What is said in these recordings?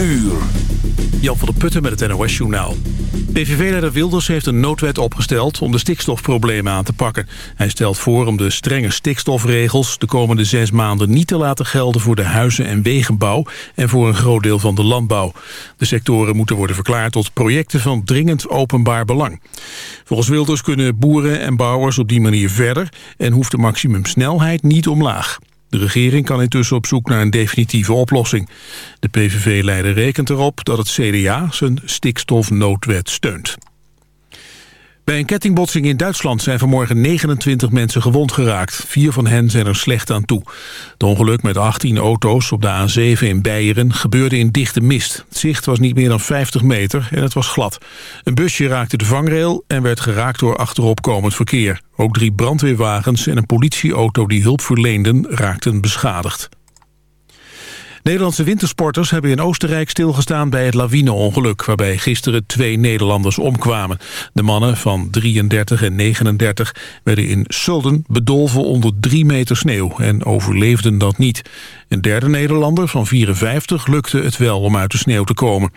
Jan van der Putten met het NOS-journaal. PVV-leider Wilders heeft een noodwet opgesteld om de stikstofproblemen aan te pakken. Hij stelt voor om de strenge stikstofregels de komende zes maanden niet te laten gelden voor de huizen- en wegenbouw en voor een groot deel van de landbouw. De sectoren moeten worden verklaard tot projecten van dringend openbaar belang. Volgens Wilders kunnen boeren en bouwers op die manier verder en hoeft de maximumsnelheid niet omlaag. De regering kan intussen op zoek naar een definitieve oplossing. De PVV-leider rekent erop dat het CDA zijn stikstofnoodwet steunt. Bij een kettingbotsing in Duitsland zijn vanmorgen 29 mensen gewond geraakt. Vier van hen zijn er slecht aan toe. Het ongeluk met 18 auto's op de A7 in Beieren gebeurde in dichte mist. Het zicht was niet meer dan 50 meter en het was glad. Een busje raakte de vangrail en werd geraakt door achteropkomend verkeer. Ook drie brandweerwagens en een politieauto die hulp verleenden raakten beschadigd. Nederlandse wintersporters hebben in Oostenrijk stilgestaan bij het lawineongeluk... waarbij gisteren twee Nederlanders omkwamen. De mannen van 33 en 39 werden in Sulden bedolven onder drie meter sneeuw... en overleefden dat niet. Een derde Nederlander van 54 lukte het wel om uit de sneeuw te komen.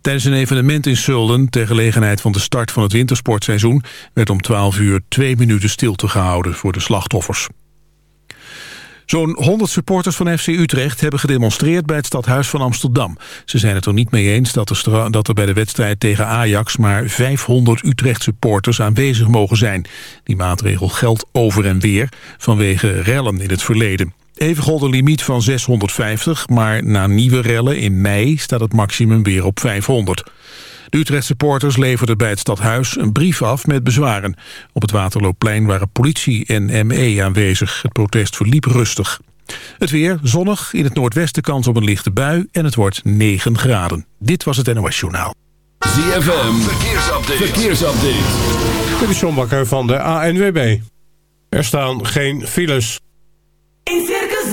Tijdens een evenement in Sulden, ter gelegenheid van de start van het wintersportseizoen... werd om 12 uur twee minuten stilte gehouden voor de slachtoffers. Zo'n 100 supporters van FC Utrecht hebben gedemonstreerd bij het stadhuis van Amsterdam. Ze zijn het er niet mee eens dat er, dat er bij de wedstrijd tegen Ajax maar 500 Utrecht supporters aanwezig mogen zijn. Die maatregel geldt over en weer vanwege rellen in het verleden. Even gold een limiet van 650, maar na nieuwe rellen in mei staat het maximum weer op 500. De Utrecht supporters leverden bij het stadhuis een brief af met bezwaren. Op het Waterloopplein waren politie en ME aanwezig. Het protest verliep rustig. Het weer zonnig, in het noordwesten kans op een lichte bui en het wordt 9 graden. Dit was het NOS Journaal. ZFM, verkeersupdate. verkeersupdate. Dit is John Bakker van de ANWB. Er staan geen files. In Circus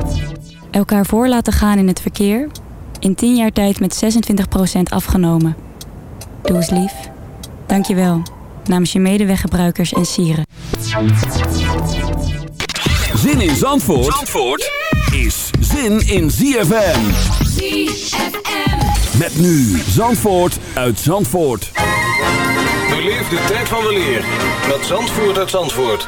Elkaar voor laten gaan in het verkeer. In 10 jaar tijd met 26% afgenomen. Doe eens lief. Dank je wel. Namens je medeweggebruikers en sieren. Zin in Zandvoort, Zandvoort is zin in ZFM. ZFM. Met nu Zandvoort uit Zandvoort. Beleef de tijd van weleer met Zandvoort uit Zandvoort.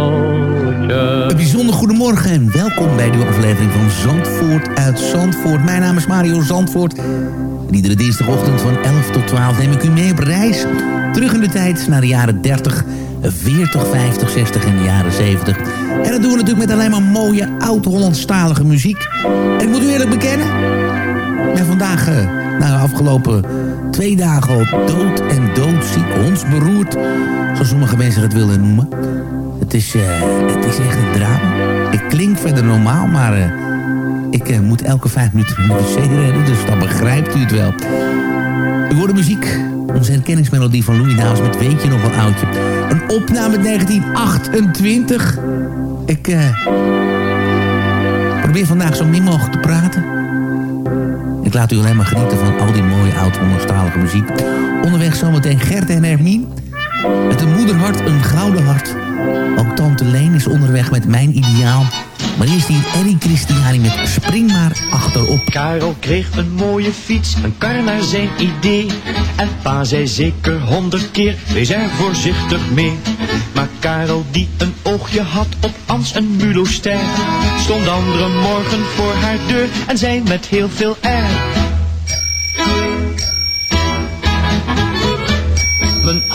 Bijzonder goedemorgen en welkom bij de aflevering van Zandvoort uit Zandvoort. Mijn naam is Mario Zandvoort. En iedere dinsdagochtend van 11 tot 12 neem ik u mee op reis. Terug in de tijd naar de jaren 30, 40, 50, 60 en de jaren 70. En dat doen we natuurlijk met alleen maar mooie oud-Hollandstalige muziek. En ik moet u eerlijk bekennen, ben vandaag, eh, na de afgelopen twee dagen al dood en doodziek, hondsberoerd, zoals sommige mensen het willen noemen. Het is, eh, is echt een drama. Ik klink verder normaal, maar eh, ik eh, moet elke vijf minuten mijn wc redden, dus dan begrijpt u het wel. U hoort de muziek, onze herkenningsmelodie van Louis Davis met Weet je nog wel oudje. Een opname uit 1928. Ik probeer vandaag zo min mogelijk te praten. Ik laat u alleen maar genieten van al die mooie oud-Hollandstalige muziek. Onderweg zometeen Gert en Hermien. Met een moederhart, een gouden hart. Ook Tante Leen is onderweg met Mijn Ideaal. Maar eerst die Eddie Christiani met Spring maar achterop. Karel kreeg een mooie fiets, een kar naar zijn idee. En pa zei zeker honderd keer, wees er voorzichtig mee. Maar Karel die een oogje had op Ans en Mulo stond andere morgen voor haar deur en zei met heel veel air.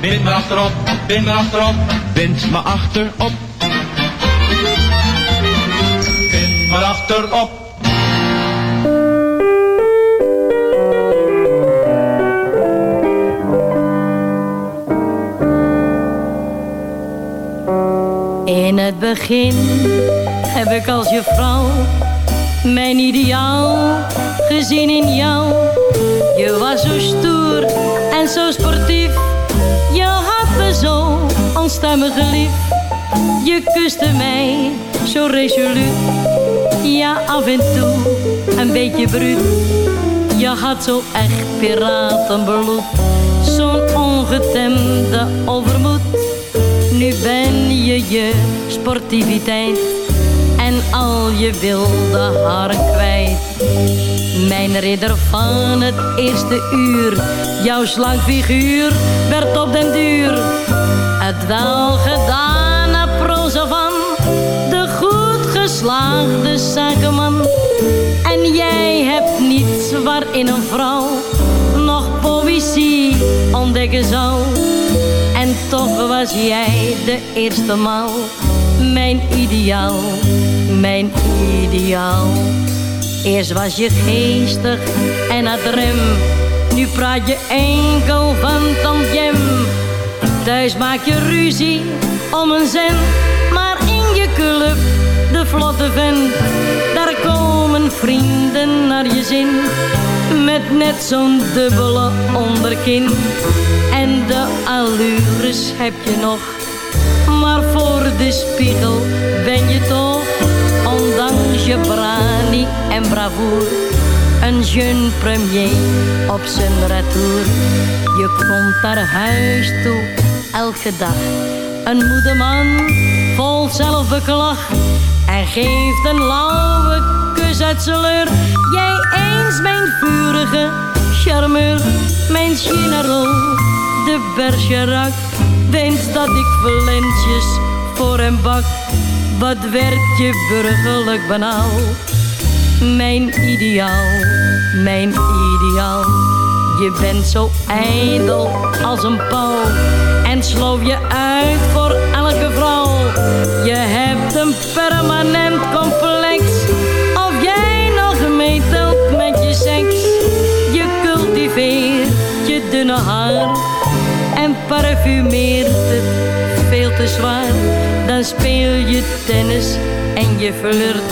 Bind maar achterop, bind maar achterop. Bind me achterop. Bind maar achterop. In het begin heb ik als je vrouw mijn ideaal gezien in jou. Je was zo stoer en zo sportief. Je had me zo onstuimig lief. Je kuste mij zo resoluut. Ja, af en toe een beetje bruut. Je had zo echt piratenbloed. Zo'n ongetemde overmoed. Nu ben je je sportiviteit en al je wilde haren kwijt. Mijn ridder van het eerste uur, jouw slank figuur werd op den duur het wel gedane proza van de goed geslaagde zakenman. En jij hebt niets waarin een vrouw nog poëzie ontdekken zou. En toch was jij de eerste maal mijn ideaal, mijn ideaal. Eerst was je geestig en had rem, nu praat je enkel van tantjem. Thuis maak je ruzie om een cent, maar in je club, de vlotte vent, daar komen vrienden naar je zin. Met net zo'n dubbele onderkin en de allures heb je nog. Maar voor de spiegel ben je toch, ondanks je brani en bravoer, een jeune premier op zijn retour. Je komt naar huis toe, elke dag, een moede man vol zelfbeklag. En geeft een lauwe kus uit zijn leur. Jij eens mijn vurige charmeur, mijn general, de Bergerac. Denkt dat ik valentjes voor hem bak. Wat werd je burgerlijk banaal? Mijn ideaal, mijn ideaal. Je bent zo ijdel als een pauw en sloof je uit voor elke vrouw. Je hebt een permanent complex of jij nog meetelt met je seks. Je cultiveert je dunne haar en parfumeert het veel te zwaar. Dan speel je tennis en je flirt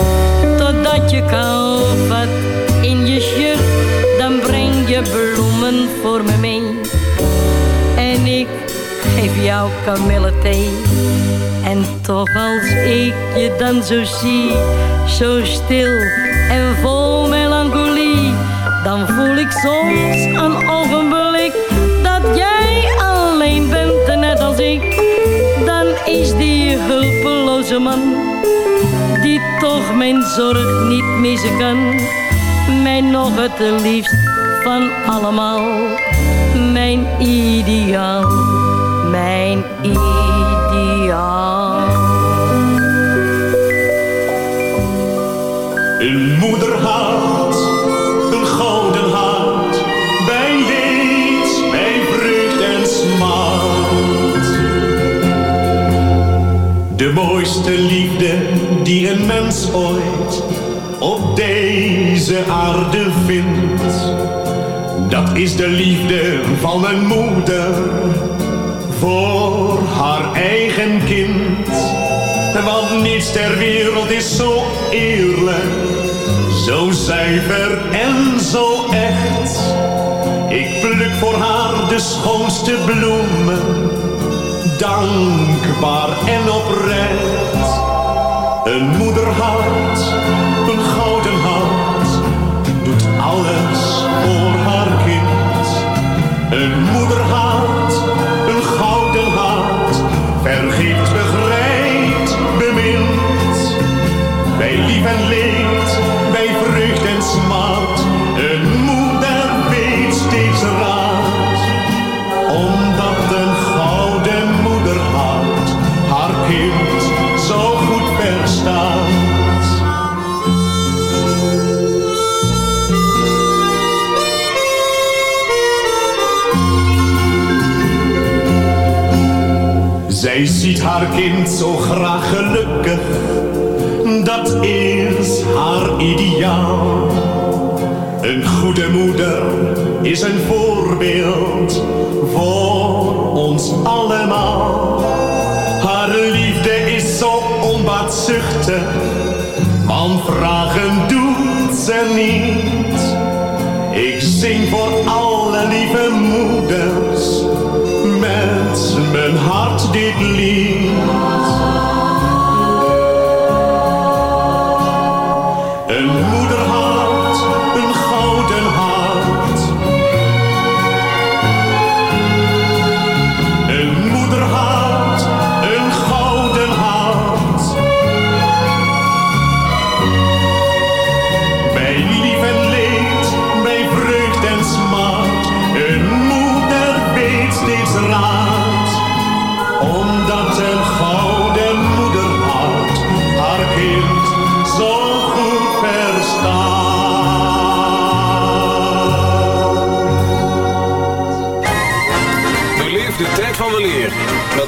totdat je kou vat in je shirt. Dan breng je bloemen voor me mee. En ik geef geef jou kamillethee. En toch als ik je dan zo zie, zo stil en vol melancholie, dan voel ik soms een ogenblik dat jij alleen bent, net als ik. Dan is die hulpeloze man, die toch mijn zorg niet missen kan, mij nog het liefst van allemaal, mijn ideaal, mijn ideaal. Een moederhart, een gouden hart, bij leed, bij vreugd en smart. De mooiste liefde die een mens ooit op deze aarde vindt. Dat is de liefde van een moeder voor haar eigen kind. Want niets ter wereld is zo eerlijk, zo zuiver en zo echt. Ik pluk voor haar de schoonste bloemen, dankbaar en oprecht. Een moederhart, een gouden hart, doet alles voor haar kind. Een moederhart, leed, bij vreugd en smart, een moeder weet steeds raad. Omdat een gouden moederhart haar kind zo goed verstaat. Zij ziet haar kind zo graag gelukkig, dat is haar ideaal. Een goede moeder is een voorbeeld voor ons allemaal. Haar liefde is zo onbaatzuchtig, want vragen doet ze niet. Ik zing voor alle lieve moeders met mijn hart dit lied.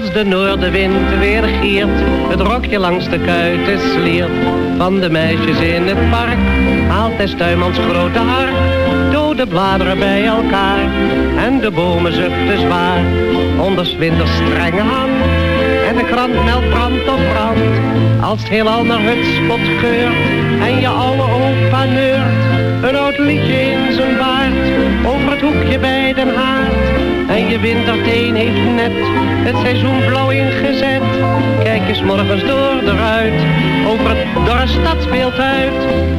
Als de noordenwind weer giert, het rokje langs de kuiten sliert. Van de meisjes in het park, haalt des tuinmans grote hark. Dode bladeren bij elkaar, en de bomen zuchten zwaar. Onder winters strenge hand, en de krant meldt brand op brand. Als het heelal naar het spot geurt, en je oude opa neurt. Een oud liedje in zijn baard, over het hoekje bij den haard. En je winterteen heeft net het seizoen blauw ingezet. Kijk eens morgens door de ruit. Over het dorre stadsbeeld uit.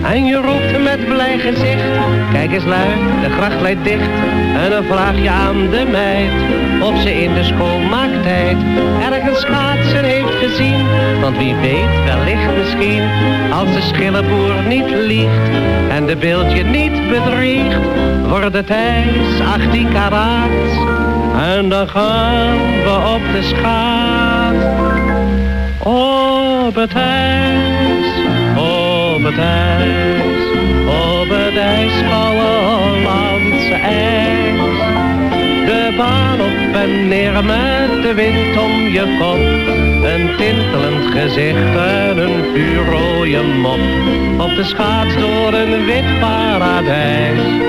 En je roept met blij gezicht. Kijk eens luid, de gracht leidt dicht. En dan vraag je aan de meid. Of ze in de schoonmaaktijd ergens schaatsen heeft gezien. Want wie weet, wellicht misschien. Als de schillenboer niet liegt. En de beeldje niet bedriegt. Wordt het ijs 18 karaat. En dan gaan we op de schaat. Op het ijs, op het ijs, op het ijskoude Hollandse ijs. De baan op en neer met de wind om je kop. Een tintelend gezicht en een vuurrooie mop. Op de schaats door een wit paradijs.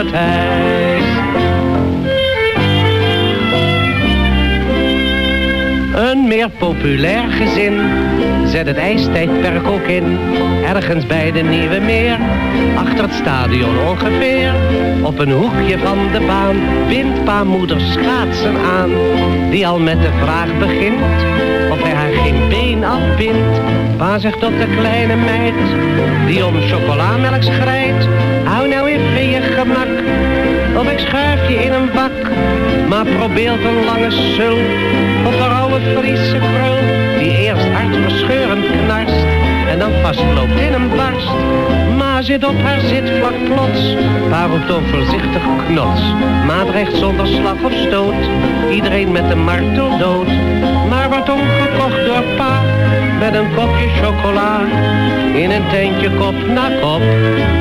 Op meer populair gezin zet het ijstijdperk ook in. Ergens bij de Nieuwe Meer, achter het stadion ongeveer. Op een hoekje van de baan bindt pa moeder schaatsen aan. Die al met de vraag begint of hij haar geen been afbindt. Pa zegt tot de kleine meid die om chocolamelk schrijdt. Hou nou even je gemak, of ik schuif je in een bak. Maar probeert een lange sul of een oude Friese krul die eerst hartverscheurend knarst en dan vastloopt in een barst. Maar zit op haar zitvlak plots, roept onvoorzichtig knots. Maar dreigt zonder slag of stoot, iedereen met een martel dood. Maar wordt omgekocht door pa, met een kopje chocola. In een tentje kop na kop,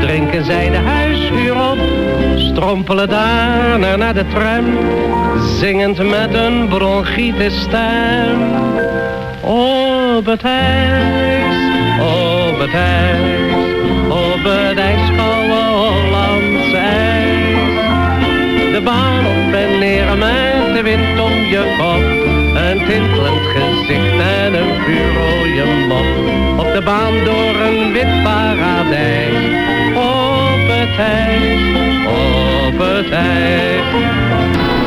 drinken zij de huishuur op. Strompelen daarna naar de tram, zingend met een bronchitis stem. Op het ijs, op het ijs, op het ijskoude Hollandse ijs. De baan op en neer met de wind om je kop. Tintelend gezicht en een vuurrooie mop. Op de baan door een wit paradijs. Op het ijs, op het ijs.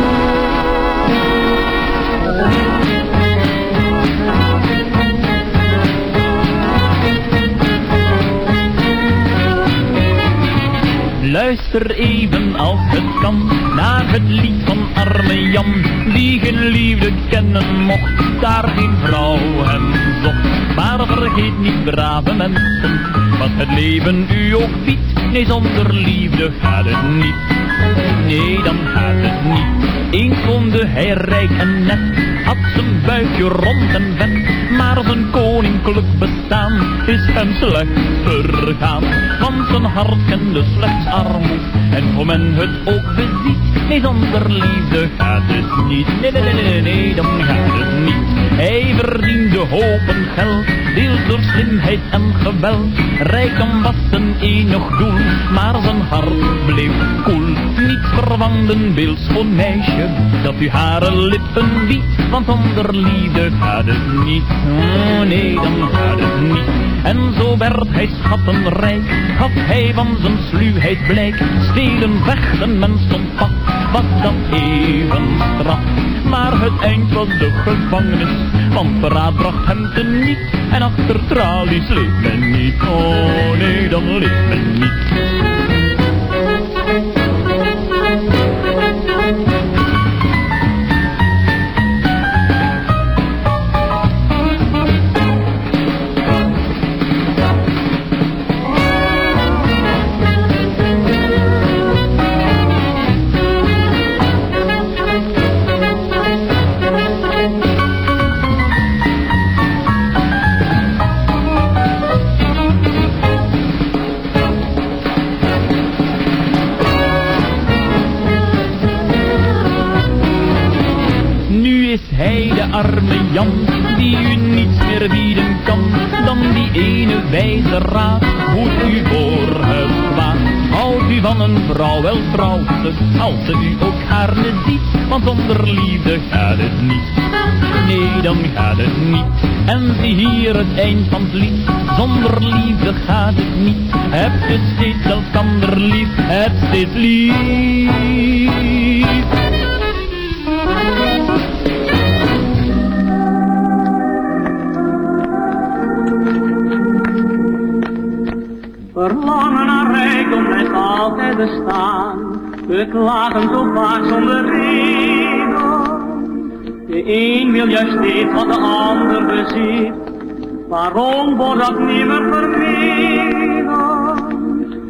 Luister even als het kan naar het lied van arme Jan Die geen liefde kennen mocht, daar geen vrouw hem zocht. Maar vergeet niet brave mensen, wat het leven u ook biedt Nee zonder liefde gaat het niet, nee dan gaat het niet. Eens woonde hij en net, had zijn buikje rond en vet Maar zijn koninklijk bestaan is hem slecht vergaan Want zijn hart kende slechts armoed En hoe men het ook beziet Nee liefde gaat het niet. Nee, nee, nee, nee, nee, dan gaat het niet. Hij verdiende hopen geld Deels door slimheid en geweld. Rijkdom was zijn enig doel Maar zijn hart bleef koel verwanden beeldschoon meisje Dat u hare lippen biedt Want zonder liefde gaat het niet. Oh nee, dan gaat het niet. En zo werd hij schattenrijk Gaf hij van zijn sluwheid blijk. Stelen, vechten, men stond pak Was dat even straf. Maar het eind was de gevangenis Want verraad bracht hem te niet. En achter tralies leeft men niet. Oh nee, dan leeft men niet Jan, die u niets meer bieden kan, dan die ene wijze raad, moet u voor het kwaad. Houdt u van een vrouw, wel trouwt ze, als ze u ook gaarne ziet, want zonder liefde gaat het niet. Nee, dan gaat het niet. En zie hier het eind van het lied, zonder liefde gaat het niet. Heb je steeds elkander lief, heb steeds lief. Verlangen naar rijkdom blijft altijd bestaan. We klagen zo vaak zonder reden. De een wil juist dit wat de ander bezit. Waarom wordt dat niet meer vergeten?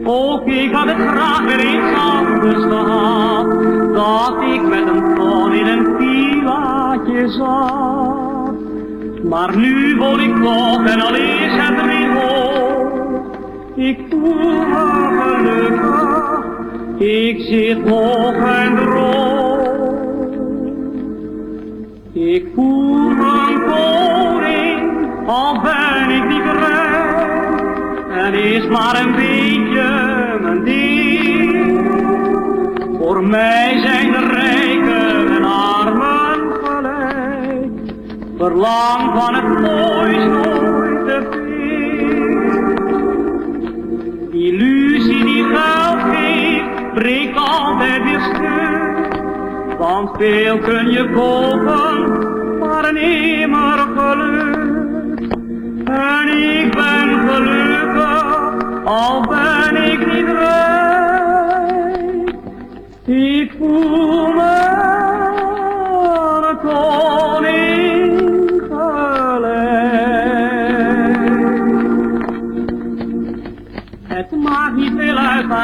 Ook ik had het graag weer eens anders gehad. Dat ik met een ton in een pilaatje zat. Maar nu woon ik toch en al is het ik voel me gelukkig, ik zit hoog en droog. Ik voel een koning, al ben ik niet rijk. En is maar een beetje mijn ding. Voor mij zijn de rijken en armen gelijk. Verlang van het moois breekt altijd weer stuk. Want veel kun je kopen, maar nimmer geluk. En ik ben gelukkig, al ben ik niet rijk. Ik voel me een koning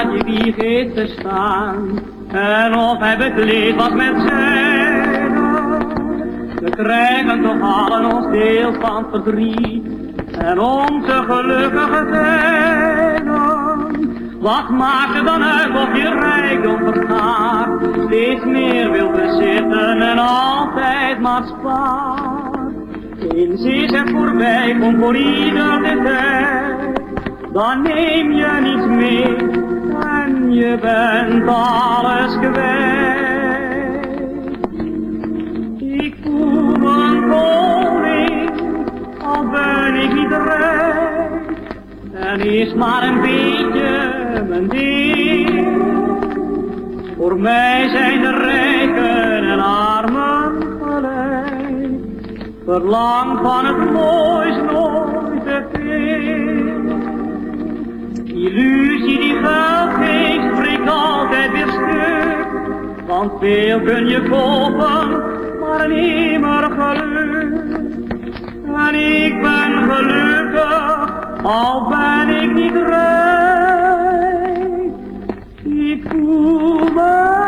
wat wieg heeft te staan. En of hij bekleed was met zijde. We krijgen toch allen ons deel van verdriet. En onze gelukkige tijden. Wat maakt het dan uit of je rijkdom vergaat? Steeds meer wil bezitten en altijd maar spaart. Eens is het voorbij, komt voor ieder de tijd. Dan neem je niets mee je bent alles kwijt. Ik voel me koning, al ben ik niet rijk. En is maar een beetje mijn ding. Voor mij zijn de rijken en armen gelijk. Verlang van het moois nooit te veel. Illusie die geld Want veel kun je kopen, maar nimmer geluk. En ik ben gelukkig, al ben ik niet rijk. Ik voel me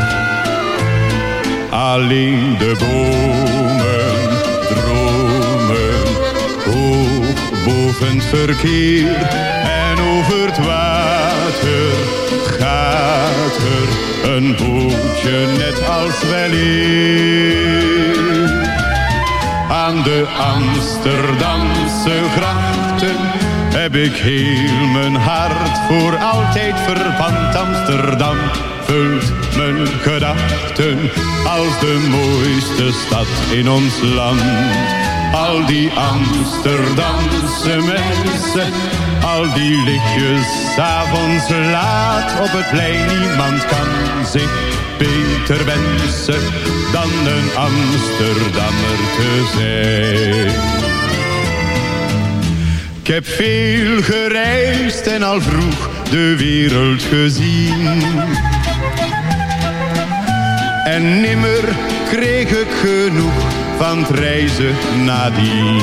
Alleen de bomen dromen hoog boven het verkeer. En over het water gaat er een bootje net als weleer. Aan de Amsterdamse grachten heb ik heel mijn hart voor altijd verpand. Amsterdam vult mijn gedachten als de mooiste stad in ons land. Al die Amsterdamse mensen, al die lichtjes, avonds laat op het plein. Niemand kan zich beter wensen dan een Amsterdammer te zijn. Ik heb veel gereisd en al vroeg de wereld gezien. En nimmer kreeg ik genoeg van het reizen nadien.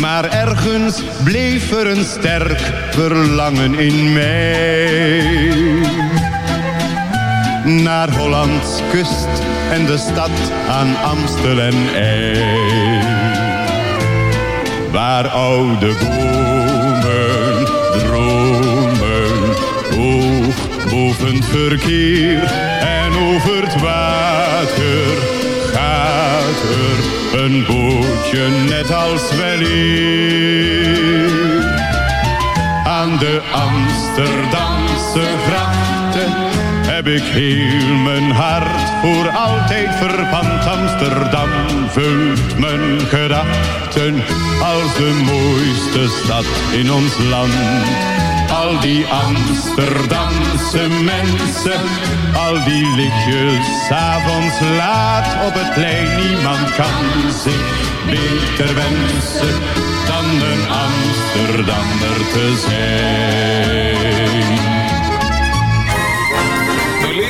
Maar ergens bleef er een sterk verlangen in mij. Naar Hollands kust en de stad aan Amstel en IJ. Waar oude bomen Het verkeer en over het water gaat er een bootje net als weleer. Aan de Amsterdamse grachten heb ik heel mijn hart voor altijd verpand. Amsterdam vult mijn gedachten als de mooiste stad in ons land. Al die Amsterdamse mensen, al die lichtjes avonds laat op het plein. Niemand kan zich beter wensen dan een Amsterdammer te zijn.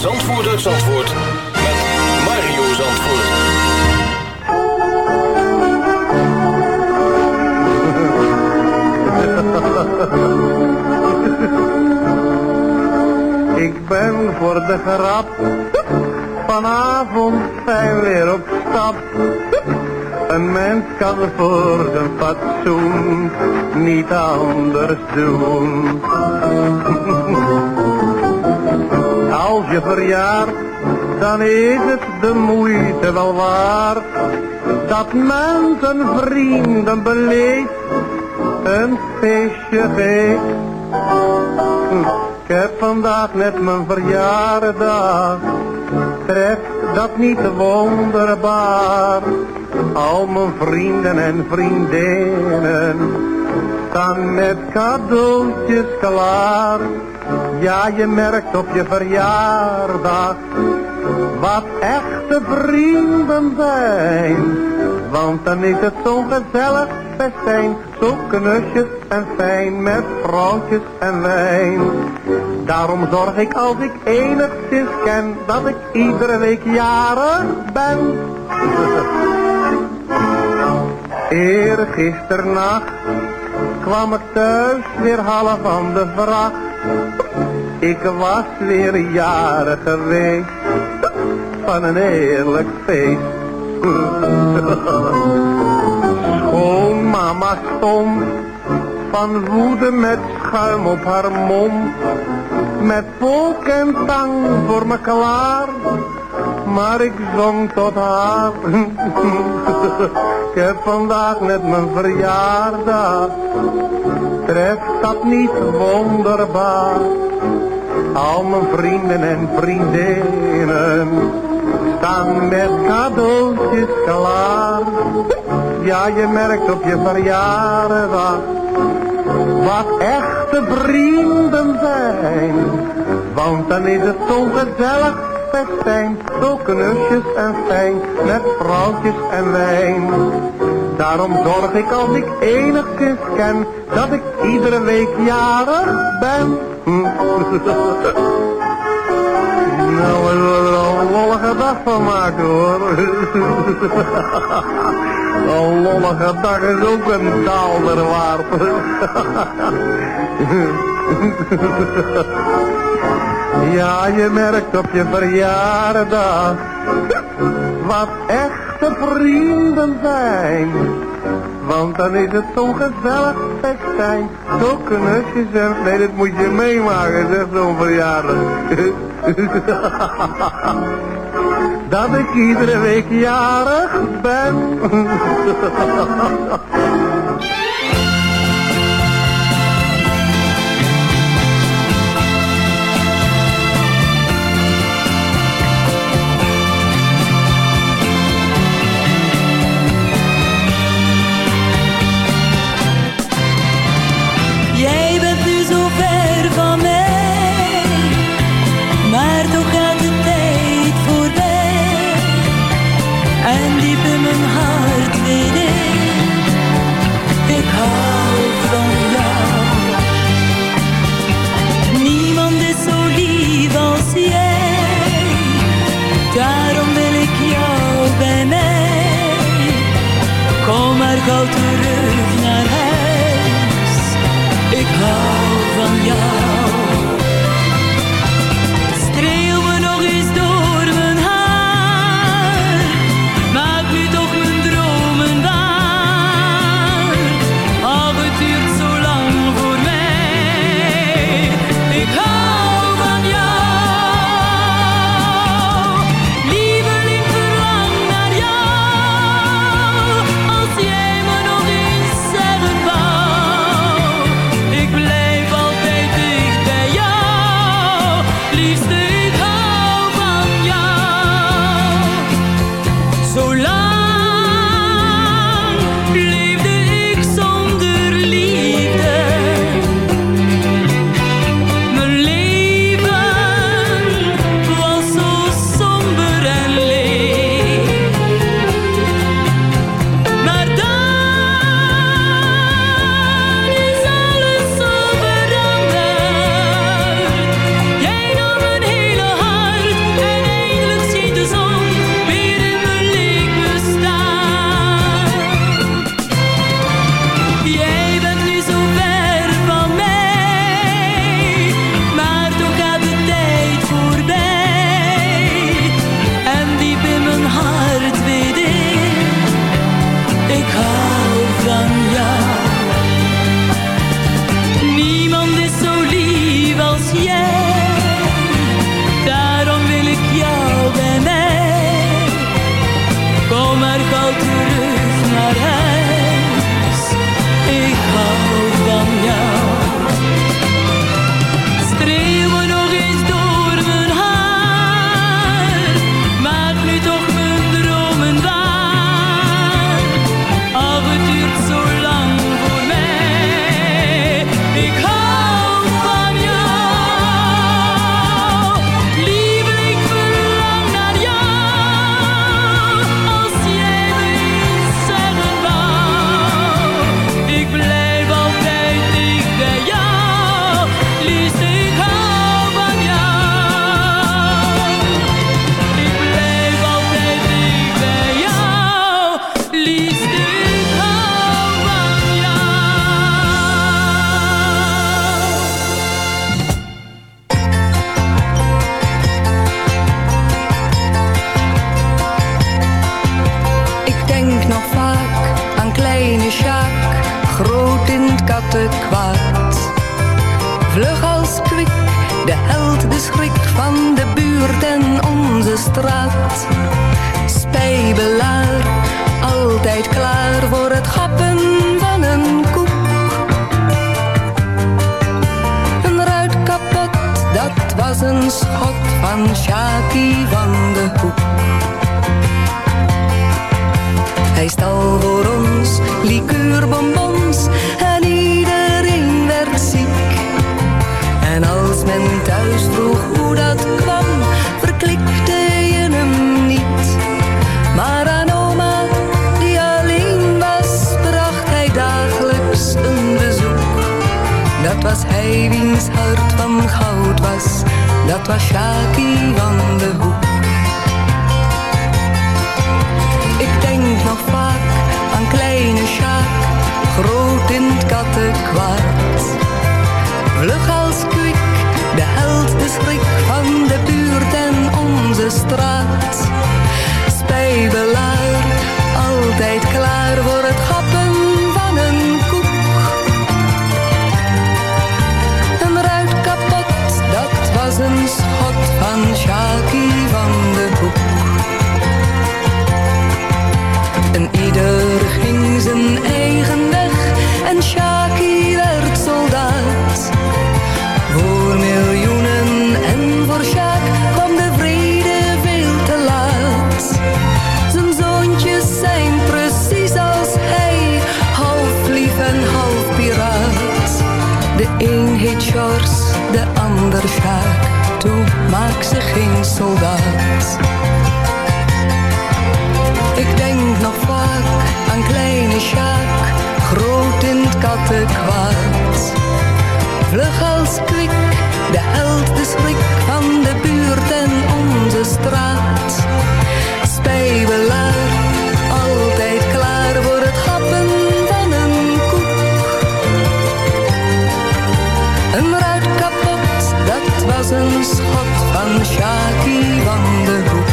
Zandvoort uit Zandvoort met Mario Zandvoort. Ik ben voor de grap vanavond fijn weer op stap. Een mens kan voor zijn fatsoen niet anders doen. Als je verjaart, dan is het de moeite wel waard. Dat men zijn vrienden beleeft, een feestje geeft. Ik heb vandaag net mijn verjaardag, treft dat niet wonderbaar? Al mijn vrienden en vriendinnen staan met cadeautjes klaar. Ja, je merkt op je verjaardag wat echte vrienden zijn. Want dan is het zo'n gezellig festijn, zo knusjes en fijn met vrouwtjes en wijn. Daarom zorg ik als ik enigszins ken, dat ik iedere week jarig ben. Eergisternacht kwam ik thuis weer half van de vracht. Ik was weer jarig geweest van een heerlijk feest. Schoon mama stond van woede met schuim op haar mond. Met volk en tang voor me klaar, maar ik zong tot haar. ik heb vandaag net mijn verjaardag, treft dat niet wonderbaar? Al mijn vrienden en vriendinnen staan met cadeautjes klaar. Ja, je merkt op je verjaardag wat echte vrienden zijn. Want dan is het zo'n gezellig zo knusjes en fijn, met vrouwtjes en wijn. Daarom zorg ik als ik enigszins ken, dat ik iedere week jarig ben. Nou, we zullen er een lollige dag van maken hoor. Een lollige dag is ook een daalder waard. Ja, je merkt op je verjaardag wat echte vrienden zijn. Want dan is het zo'n gezellig festijn. Zo knusjes en... Nee, dat moet je meemaken, zeg zo'n verjaardag. Dat ik iedere week jarig ben. De held, de schrik van de buurt en onze straat. vernietigingssoldaat. Ik denk nog vaak aan kleine Sjaak, groot in het kattenkwaad. Vlug als kwik, de held, de schrik van de buurt en onze straat. Spijbelen van van de Hoek.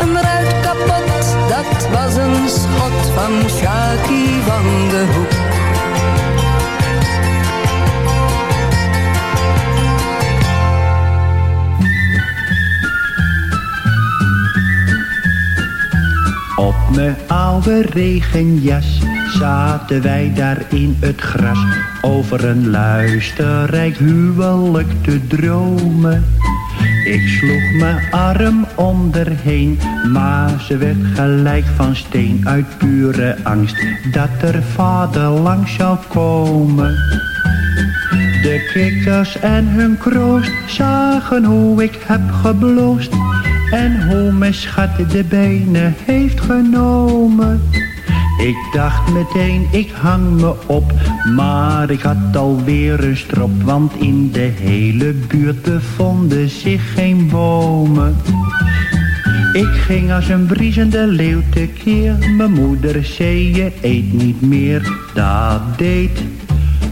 Een ruit kapot, dat was een schot van Shaki van de Hoek. Op mijn oude regenjas zaten wij daar in het gras over een luisterrijk huwelijk te dromen. Ik sloeg mijn arm onderheen, maar ze werd gelijk van steen uit pure angst dat er vader langs zou komen. De kikkers en hun kroost zagen hoe ik heb gebloosd en hoe mijn schat de benen heeft genomen. Ik dacht meteen, ik hang me op, maar ik had alweer een strop, want in de hele buurt bevonden zich geen bomen. Ik ging als een briesende leeuw tekeer, mijn moeder zei je eet niet meer, dat deed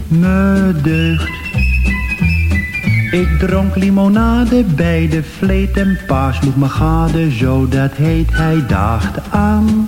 me deugd. Ik dronk limonade bij de vleet en pa sloeg me gade, zo dat heet hij dacht aan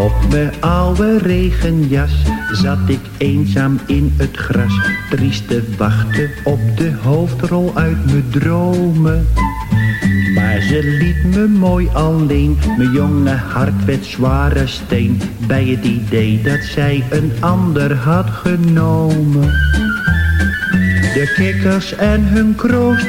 Op mijn oude regenjas zat ik eenzaam in het gras, triest te wachten op de hoofdrol uit mijn dromen. Maar ze liet me mooi alleen, mijn jonge hart werd zware steen, bij het idee dat zij een ander had genomen. De kikkers en hun kroost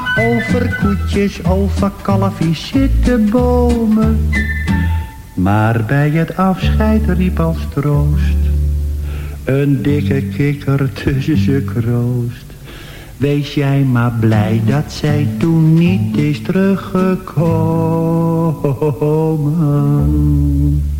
over koetjes, over kalfjes zitten bomen. Maar bij het afscheid riep als troost Een dikke kikker tussen ze kroost Wees jij maar blij dat zij toen niet is teruggekomen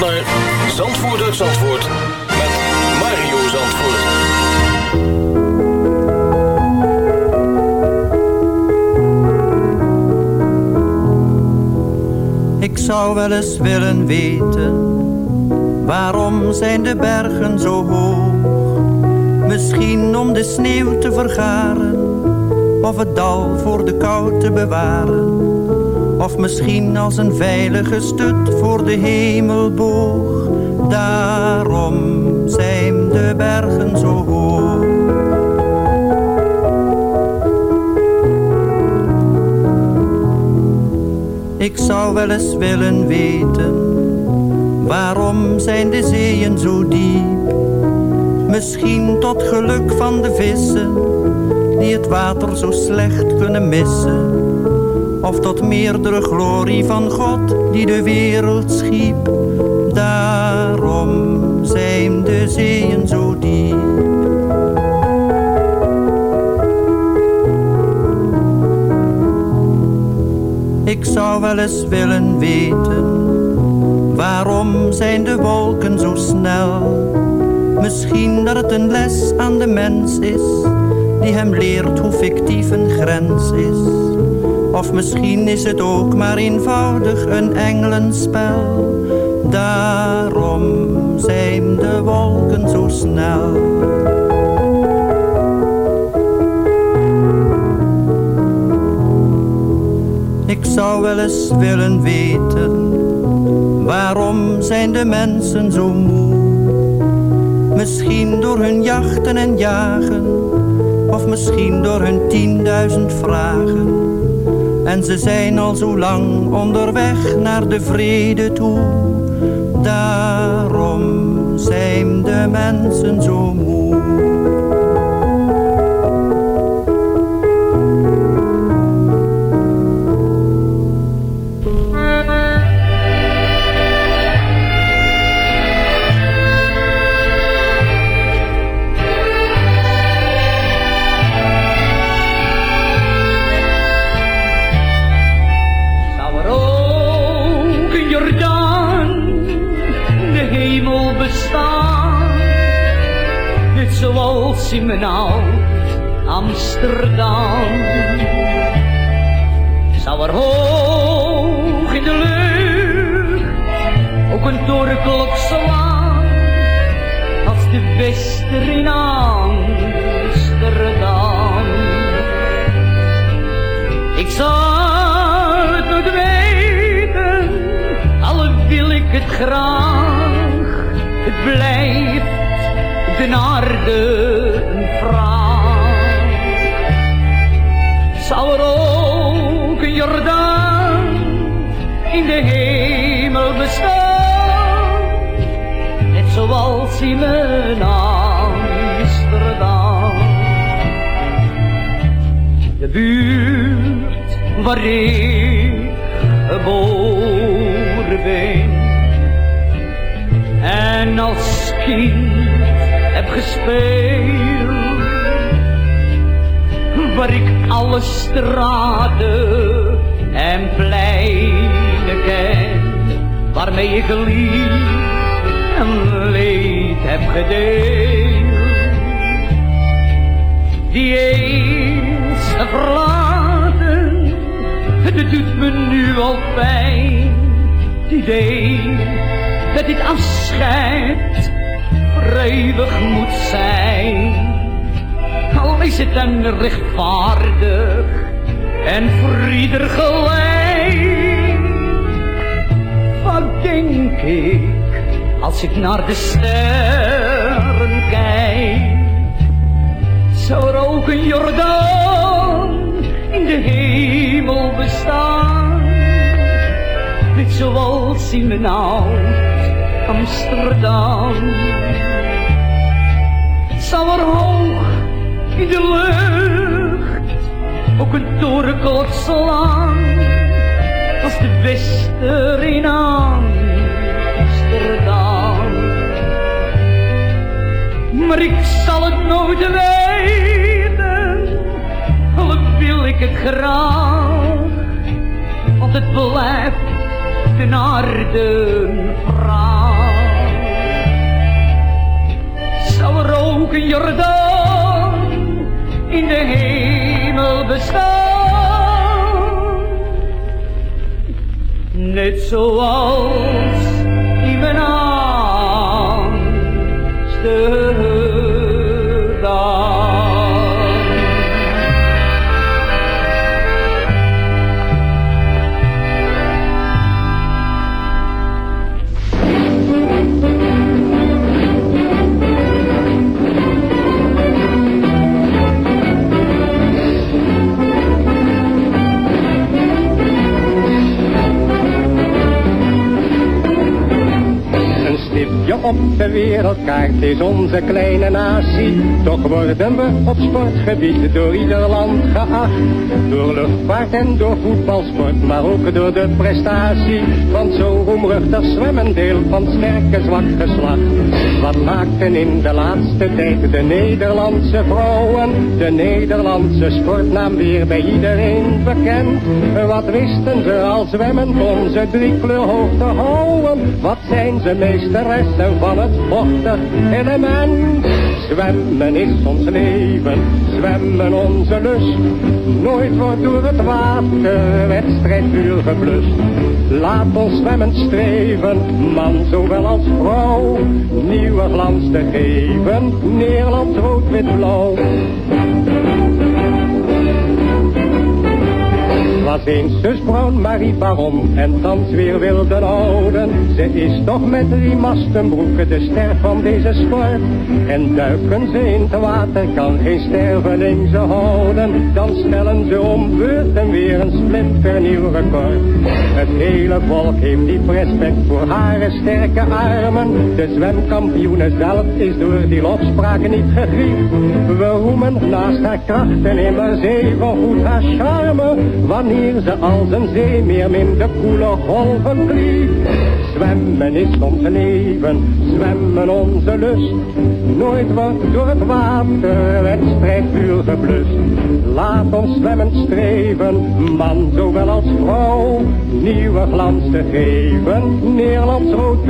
naar Zandvoort Zandvoort met Mario Zandvoort. Ik zou wel eens willen weten, waarom zijn de bergen zo hoog? Misschien om de sneeuw te vergaren, of het dal voor de kou te bewaren. Of misschien als een veilige stut voor de hemelboog. Daarom zijn de bergen zo hoog. Ik zou wel eens willen weten, waarom zijn de zeeën zo diep? Misschien tot geluk van de vissen, die het water zo slecht kunnen missen. Of tot meerdere glorie van God, die de wereld schiep. Daarom zijn de zeeën zo diep. Ik zou wel eens willen weten, waarom zijn de wolken zo snel? Misschien dat het een les aan de mens is, die hem leert hoe fictief een grens is. Of misschien is het ook maar eenvoudig een engelenspel. Daarom zijn de wolken zo snel. Ik zou wel eens willen weten, waarom zijn de mensen zo moe? Misschien door hun jachten en jagen, of misschien door hun tienduizend vragen. En ze zijn al zo lang onderweg naar de vrede toe. Daarom zijn de mensen zo moe. In mijn oud Amsterdam. Zou er hoog in de lucht ook een torenklok slaan? Als de Wester in Amsterdam. Ik zou het nooit weten, al wil ik het graag. Het blijft de aarde Zou er ook een Jordaan in de hemel bestaan? Net zoals in mijn Amsterdam. De buurt waar ik geboren ben. En als kind heb gespeeld. Waar ik alle straten en pleinen ken. Waarmee ik lief en leed heb gedeeld die eens verlaten, het doet me nu al pijn. Het idee dat dit afscheid eeuwig moet zijn. Is het rechtvaardig en voor gelijk. Wat denk ik als ik naar de sterren kijk? zou er ook een Jordaan in de hemel bestaan. Net zoals in mijn oud Amsterdam. Zou er hoog in de lucht ook een torenklok slaan. Als de Wester in Amsterdam. Maar ik zal het nooit weten, al wil ik het graag. Want het blijft de aarde hemel bestaan? Op de wereldkaart is onze kleine natie. Toch worden we op sportgebied door ieder land geacht. Door luchtvaart en door voetbalsport, maar ook door de prestatie. Van zo roemruchtig zwemmen deel van sterke zwak geslacht. Wat maakten in de laatste tijd de Nederlandse vrouwen, de Nederlandse sportnaam weer bij iedereen bekend. Wat wisten ze al zwemmen om ze drie kleur hoog te houden? Zijn ze meesteressen van het vochtig element? Zwemmen is ons leven, zwemmen onze lust. Nooit wordt door het water wedstrijdvuur geblust. Laat ons zwemmen streven, man zowel als vrouw. Nieuwe glans te geven, Nederland rood, Was eens zus Bruin Marie Baron en thans weer wilde houden. Ze is toch met drie mastenbroeken de ster van deze sport. En duiken ze in het water, kan geen sterveling ze houden. Dan stellen ze om beurten weer een splinternieuw record. Het hele volk heeft diep respect voor haar sterke armen. De zwemkampioene zelf is door die lofspraken niet gegriefd. We roemen naast haar krachten immers even goed haar charme. Wanneer ze als een zeemeer in de koele golven klieft. Zwemmen is ons leven, zwemmen onze lust. Nooit wordt door het water wedstrijdvuur geblust. Laat ons zwemmen streven, man zowel als vrouw. Nieuwe glans te geven, Nederlands rood,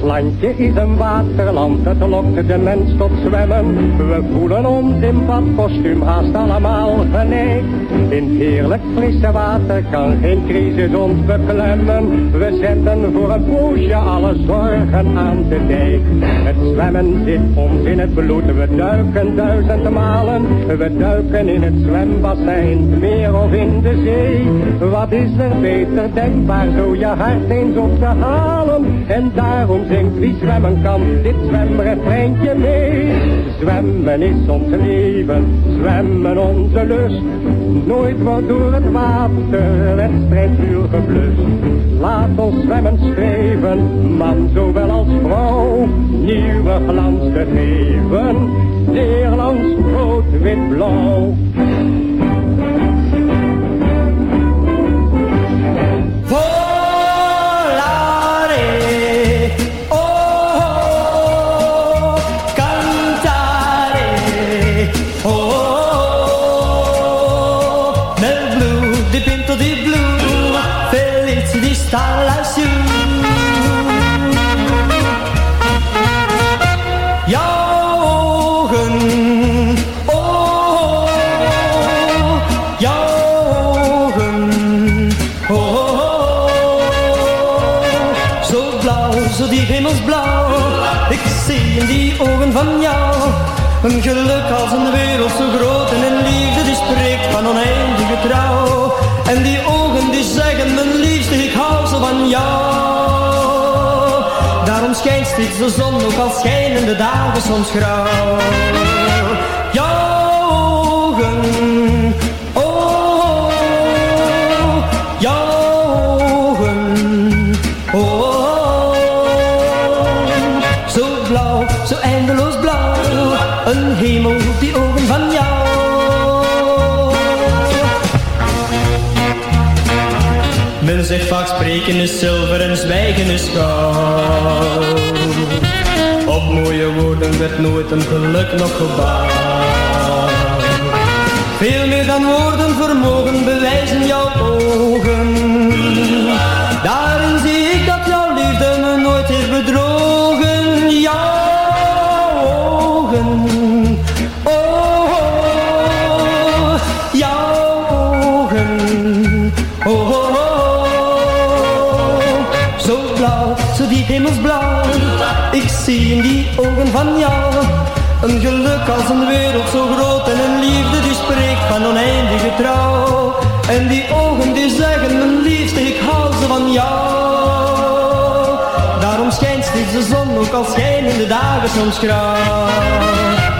Ons landje is een waterland, het lokt de mens tot zwemmen. We voelen ons in badkostuum haast allemaal geneigd. In het heerlijk frisse water kan geen crisis ons beklemmen. We zetten voor een poosje alle zorgen aan de dijk. Het zwemmen zit ons in het bloed, we duiken duizend malen. We duiken in het zwembassin, meer of in de zee. Wat is er beter denkbaar, zo je hart eens op te halen. En daarom zingt wie zwemmen kan, dit zwemrefreintje mee. Zwemmen is ons leven, zwemmen onze lust. Nooit wordt door het water wedstrijdvuur geblust. Laat ons zwemmen streven, man zowel als vrouw. Nieuwe glans te geven, Nederlands rood, wit, blauw. Stare lassù. Jouw ogen, oh, jouw ogen, oh, zo blauw, zo die hemelsblauw. Ik zie in die ogen van jou een geluk als een wereld zo groot en een liefde die spreekt van oneindige trouw. En die Steeds de zon, ook al schijnen de dagen soms grauw. Zegt vaak spreken is zilver en zwijgen is goud. Op mooie woorden werd nooit een geluk nog gebouwd. Veel meer dan woorden vermogen bewijzen jouw ogen. Als een wereld zo groot en een liefde die spreekt van oneindige trouw. En die ogen die zeggen, mijn liefste, ik hou ze van jou. Daarom schijnt steeds de zon, ook al schijnen de dagen soms grauw.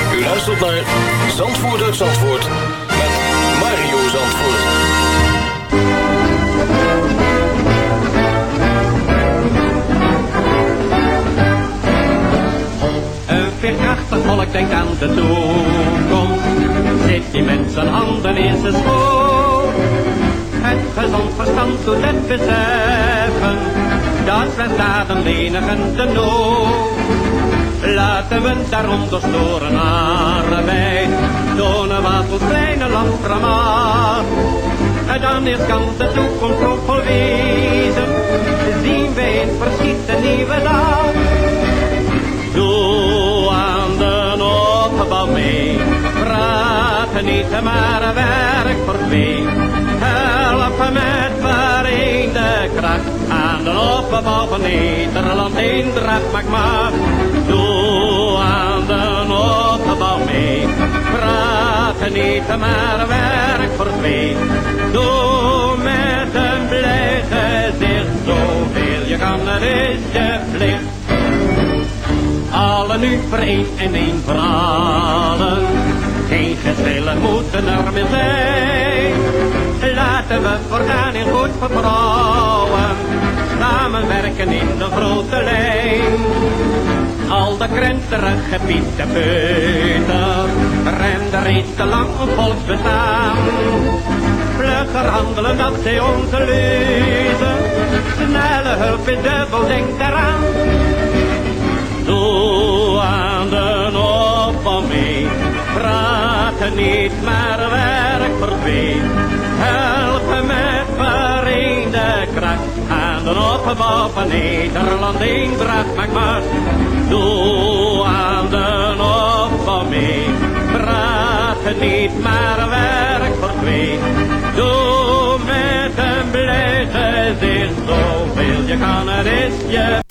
Luistert naar Zandvoort uit Zandvoort met Mario Zandvoort. Een veerkrachtig volk denkt aan de toekomst. Zit die zijn handen in zijn schoot. Het gezond verstand doet het beseffen. Dat zijn daden lenigen de nood. Laten we daarom door storen arbeid. Tonen wat ons kleine land vermaakt. En dan eerst kan de toekomst hoopvol wezen. Zien wij in verschiet een nieuwe dag. Doe aan de opgebouw mee. Praat niet, maar werk voor twee. Help met vereende kracht. Aan de opbouw van Nederland eendracht maakt macht. Doe aan de opgebouw mee. Praat niet, maar werk voor twee. Doe met een blij gezicht. Zoveel je kan, dat is je plicht. Allen nu vereend en één voor allen. Geen geschillen moeten er meer zijn. Laten we voorgaan in goed vertrouwen. Samenwerken in de grote lijn. Al de krenterige Pieten Peuter renden reeds te lang een volksbestaan. Vlugger handelen dat zij onze leuzen. Snelle hulp is dubbel, denk eraan. Doe aan de opbouw mee. Praat niet, maar werk voor twee. Helpen met vereende kracht. Aan de opbouw van Nederland eendracht maakt macht. Doe aan de opbouw mee. Praat niet, maar werk voor twee. Doe met een blij gezicht. Zoveel je kan, het is je